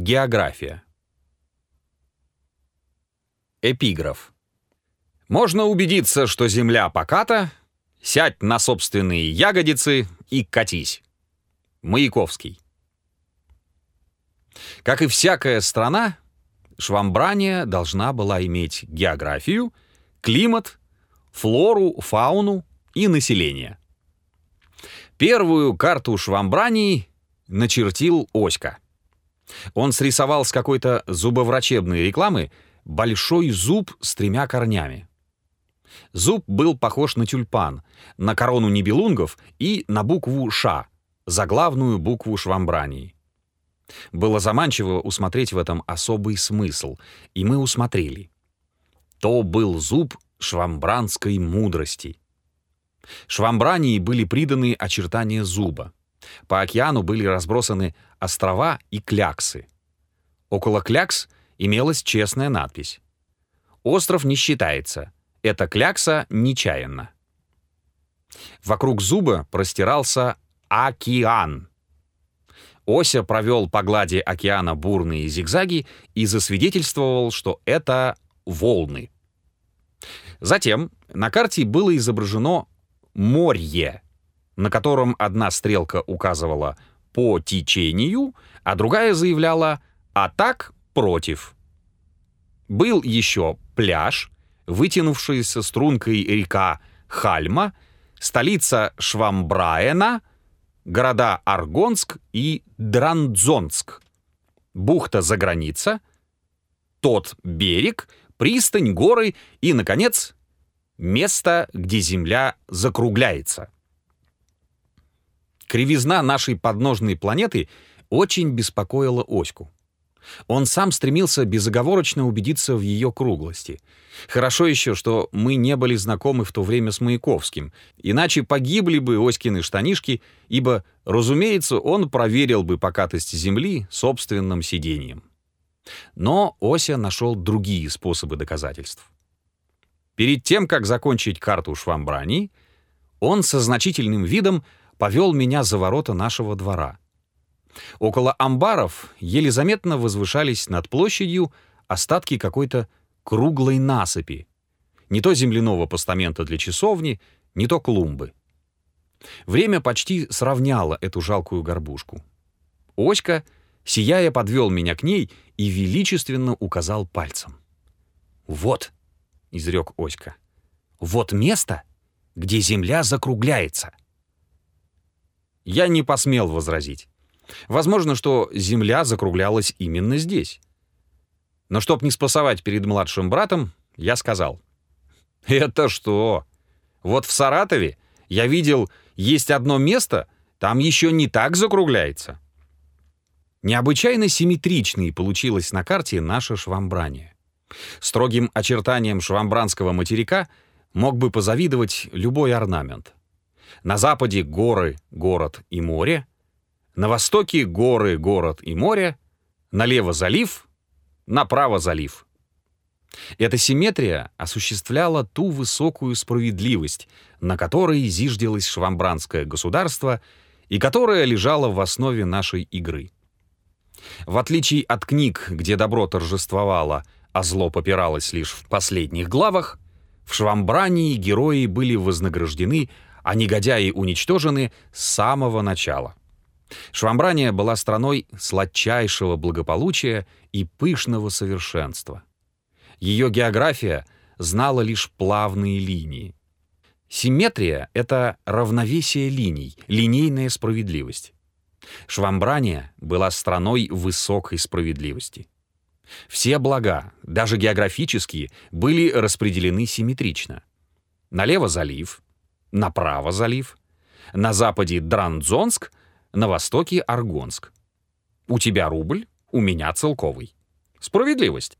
География. Эпиграф. Можно убедиться, что земля поката, сядь на собственные ягодицы и катись. Маяковский. Как и всякая страна, Швамбрания должна была иметь географию, климат, флору, фауну и население. Первую карту Швамбрании начертил Оська. Он срисовал с какой-то зубоврачебной рекламы большой зуб с тремя корнями. Зуб был похож на тюльпан, на корону нибелунгов и на букву «Ш», заглавную букву Швамбрании. Было заманчиво усмотреть в этом особый смысл, и мы усмотрели. То был зуб швамбранской мудрости. Швамбрании были приданы очертания зуба. По океану были разбросаны острова и кляксы. Около клякс имелась честная надпись. «Остров не считается. Эта клякса нечаянна». Вокруг зуба простирался океан. Ося провел по глади океана бурные зигзаги и засвидетельствовал, что это волны. Затем на карте было изображено море, на котором одна стрелка указывала по течению, а другая заявляла «а так против». Был еще пляж, вытянувшаяся стрункой река Хальма, столица Швамбраена, города Аргонск и Драндзонск, бухта за граница, тот берег, пристань, горы и, наконец, место, где Земля закругляется. Кривизна нашей подножной планеты очень беспокоила Оську. Он сам стремился безоговорочно убедиться в ее круглости. Хорошо еще, что мы не были знакомы в то время с Маяковским, иначе погибли бы Оськины штанишки, ибо, разумеется, он проверил бы покатость Земли собственным сидением. Но Ося нашел другие способы доказательств. Перед тем, как закончить карту Швамбрани, он со значительным видом повел меня за ворота нашего двора. Около амбаров еле заметно возвышались над площадью остатки какой-то круглой насыпи. Не то земляного постамента для часовни, не то клумбы. Время почти сравняло эту жалкую горбушку. Оська, сияя, подвел меня к ней и величественно указал пальцем. «Вот», — изрек Оська, — «вот место, где земля закругляется». Я не посмел возразить. Возможно, что земля закруглялась именно здесь. Но чтоб не спасовать перед младшим братом, я сказал. «Это что? Вот в Саратове я видел, есть одно место, там еще не так закругляется». Необычайно симметричной получилась на карте наша Швамбрания. Строгим очертанием швамбранского материка мог бы позавидовать любой орнамент. На западе горы, город и море, на востоке горы, город и море, налево залив, направо залив. Эта симметрия осуществляла ту высокую справедливость, на которой зиждилось швамбранское государство и которая лежала в основе нашей игры. В отличие от книг, где добро торжествовало, а зло попиралось лишь в последних главах, в Швамбрании герои были вознаграждены, а негодяи уничтожены с самого начала. Швамбрания была страной сладчайшего благополучия и пышного совершенства. Ее география знала лишь плавные линии. Симметрия — это равновесие линий, линейная справедливость. Швамбрания была страной высокой справедливости. Все блага, даже географические, были распределены симметрично. Налево залив, направо залив, на западе Дранзонск, на востоке Аргонск. У тебя рубль, у меня целковый. Справедливость.